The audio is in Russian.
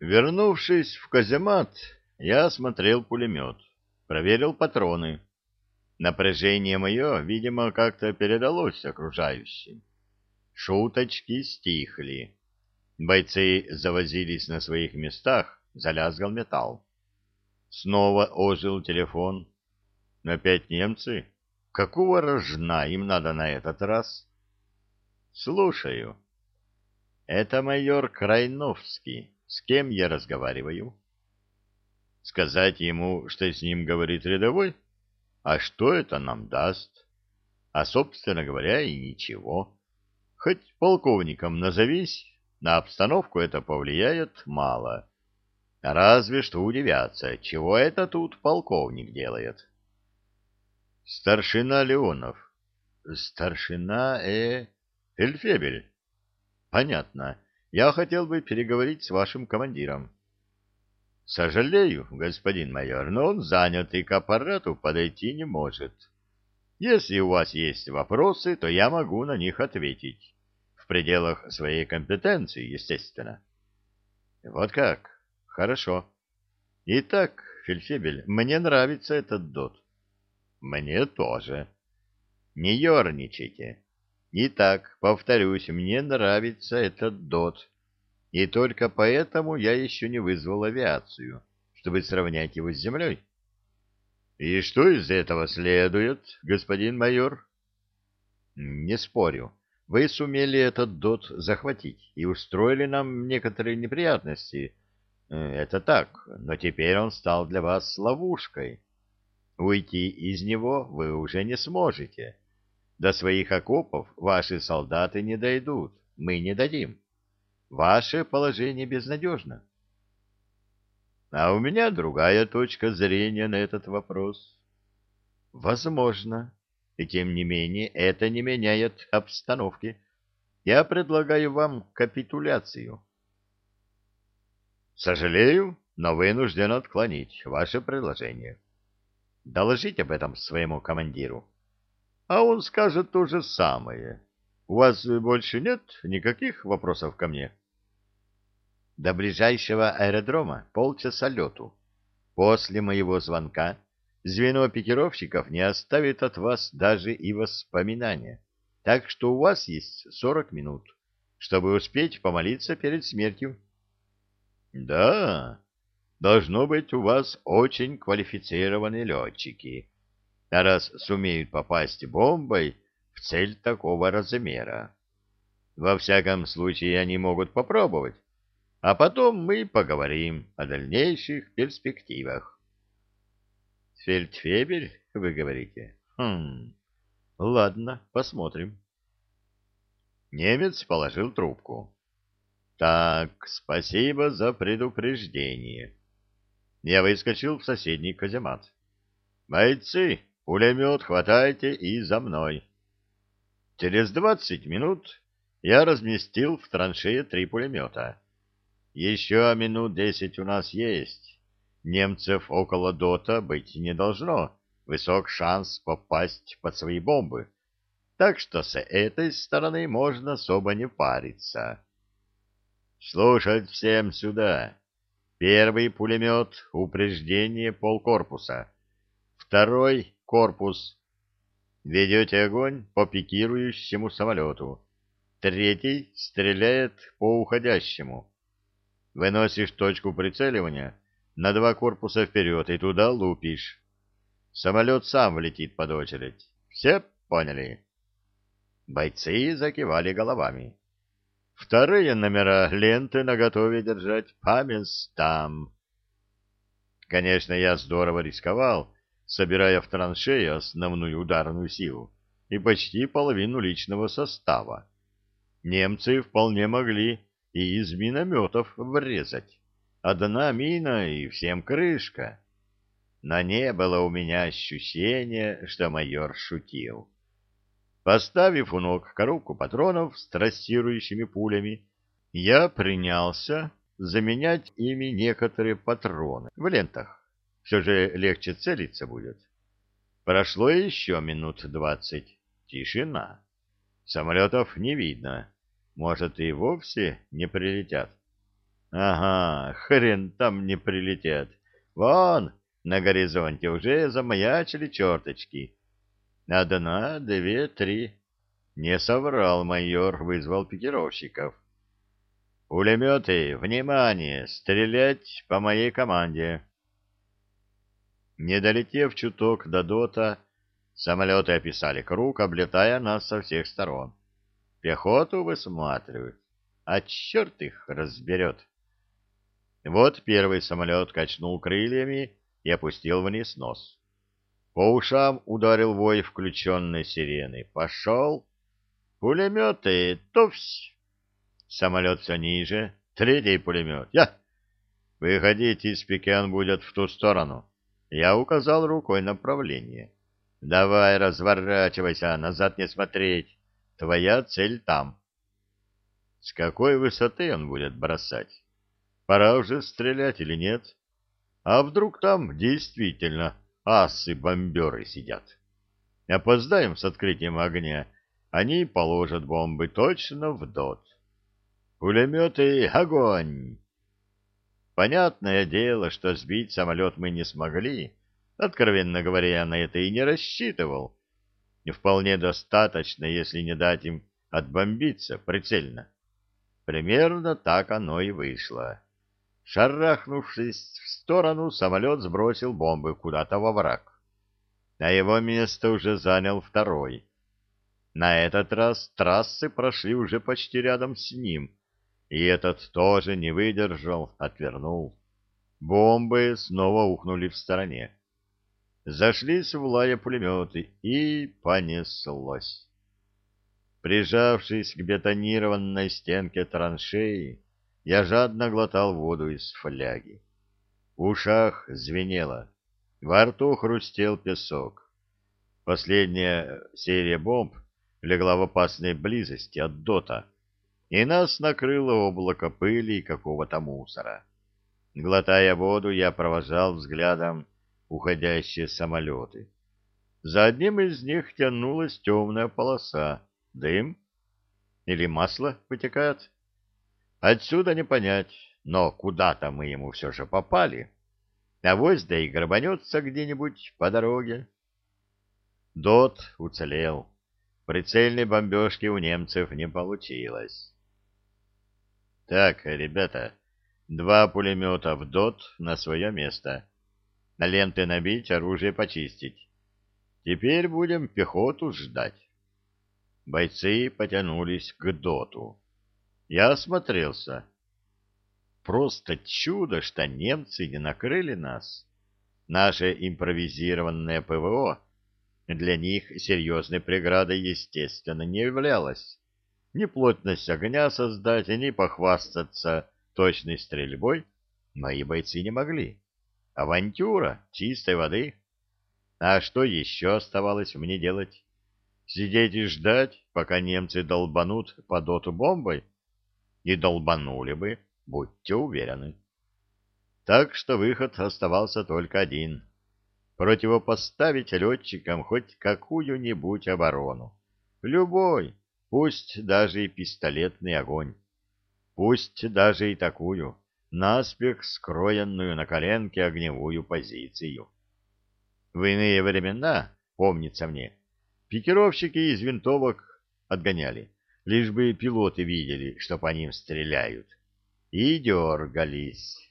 Вернувшись в каземат, я осмотрел пулемет, проверил патроны. Напряжение мое, видимо, как-то передалось окружающим. Шуточки стихли. Бойцы завозились на своих местах, залязгал металл. Снова ожил телефон. Опять немцы? Какого рожна им надо на этот раз? Слушаю. Это майор Крайновский. С кем я разговариваю? Сказать ему, что с ним говорит рядовой? А что это нам даст? А, собственно говоря, и ничего. Хоть полковником назовись, на обстановку это повлияет мало. Разве что удивятся, чего это тут полковник делает. Старшина Леонов. Старшина, э... Эльфебель. Понятно. Я хотел бы переговорить с вашим командиром. Сожалею, господин майор, но он занят и к аппарату подойти не может. Если у вас есть вопросы, то я могу на них ответить. В пределах своей компетенции, естественно. Вот как? Хорошо. Итак, Фельдфебель, мне нравится этот дот. Мне тоже. Не ерничайте. Итак, повторюсь, мне нравится этот дот. И только поэтому я еще не вызвал авиацию, чтобы сравнять его с землей. И что из этого следует, господин майор? Не спорю. Вы сумели этот дот захватить и устроили нам некоторые неприятности, Э, это так, но теперь он стал для вас ловушкой. Уйти из него вы уже не сможете. До своих окопов ваши солдаты не дойдут, мы не дадим. Ваше положение безнадежно. А у меня другая точка зрения на этот вопрос. Возможно. И тем не менее это не меняет обстановки. Я предлагаю вам капитуляцию. Сожалею, но вынужден отклонить ваше предложение. Доложите об этом своему командиру. А он скажет то же самое. У вас больше нет никаких вопросов ко мне? До ближайшего аэродрома полчаса лету. После моего звонка звено пикировщиков не оставит от вас даже и воспоминания. Так что у вас есть сорок минут, чтобы успеть помолиться перед смертью. Да, должно быть у вас очень квалифицированные летчики, а раз сумеют попасть бомбой в цель такого размера. Во всяком случае, они могут попробовать, а потом мы поговорим о дальнейших перспективах. Фельдфебель, вы говорите? Хм, ладно, посмотрим. Немец положил трубку. Так, спасибо за предупреждение. Я выскочил в соседний каземат. Бойцы, пулемет хватайте и за мной. Через двадцать минут я разместил в траншее три пулемета. Еще минут десять у нас есть. Немцев около дота быть не должно. Высок шанс попасть под свои бомбы. Так что с этой стороны можно особо не париться. Слушать всем сюда. Первый пулемет — упреждение полкорпуса. Второй — корпус. Ведете огонь по пикирующему самолету. Третий стреляет по уходящему. Выносишь точку прицеливания на два корпуса вперед и туда лупишь. Самолет сам влетит под очередь. Все поняли? Бойцы закивали головами. Вторые номера ленты наготове держать по местам. Конечно, я здорово рисковал, собирая в траншеи основную ударную силу и почти половину личного состава. Немцы вполне могли и из минометов врезать. Одна мина и всем крышка. Но не было у меня ощущения, что майор шутил. Поставив у ног коробку патронов с трассирующими пулями, я принялся заменять ими некоторые патроны в лентах. Все же легче целиться будет. Прошло еще минут двадцать. Тишина. Самолетов не видно. Может, и вовсе не прилетят. Ага, хрен там не прилетят. Вон, на горизонте уже замаячили черточки. Одна, две, три. Не соврал майор, вызвал пикировщиков. Пулеметы, внимание, стрелять по моей команде. Не долетев чуток до дота, самолеты описали круг, облетая нас со всех сторон. Пехоту высматривают, а черт их разберет. Вот первый самолет качнул крыльями и опустил вниз нос. По ушам ударил вой включенной сирены. Пошел. Пулеметы, тувсь. Самолет все ниже. Третий пулемет. Я. Выходить из пикен будет в ту сторону. Я указал рукой направление. Давай, разворачивайся, назад не смотреть. Твоя цель там. С какой высоты он будет бросать? Пора уже стрелять или нет? А вдруг там действительно асы-бомберы сидят? Опоздаем с открытием огня, они положат бомбы точно в дот. Пулеметы — огонь! Понятное дело, что сбить самолет мы не смогли. Откровенно говоря, я на это и не рассчитывал. Не вполне достаточно, если не дать им отбомбиться прицельно. Примерно так оно и вышло. Шарахнувшись в сторону, самолет сбросил бомбы куда-то во враг. А его место уже занял второй. На этот раз трассы прошли уже почти рядом с ним, и этот тоже не выдержал, отвернул. Бомбы снова ухнули в стороне. Зашлись в лая пулеметы, и понеслось. Прижавшись к бетонированной стенке траншеи, я жадно глотал воду из фляги. В ушах звенело, во рту хрустел песок. Последняя серия бомб легла в опасной близости от дота, и нас накрыло облако пыли и какого-то мусора. Глотая воду, я провожал взглядом уходящие самолеты. За одним из них тянулась темная полоса. Дым? Или масло вытекает? Отсюда не понять, но куда-то мы ему все же попали. А вось да и грабанется где-нибудь по дороге. Дот уцелел. Прицельной бомбежки у немцев не получилось. Так, ребята, два пулемета в ДОТ на свое место. На ленты набить, оружие почистить. Теперь будем пехоту ждать. Бойцы потянулись к ДОТу. Я осмотрелся. Просто чудо, что немцы не накрыли нас. Наше импровизированное ПВО для них серьезной преградой, естественно, не являлось. Ни плотность огня создать, ни похвастаться точной стрельбой мои бойцы не могли. Авантюра чистой воды. А что еще оставалось мне делать? Сидеть и ждать, пока немцы долбанут по доту бомбой? и долбанули бы, будьте уверены. Так что выход оставался только один — противопоставить летчикам хоть какую-нибудь оборону. Любой, пусть даже и пистолетный огонь. Пусть даже и такую, наспех скроенную на коленке огневую позицию. В иные времена, помнится мне, пикировщики из винтовок отгоняли лишь бы пилоты видели, что по ним стреляют, и дергались.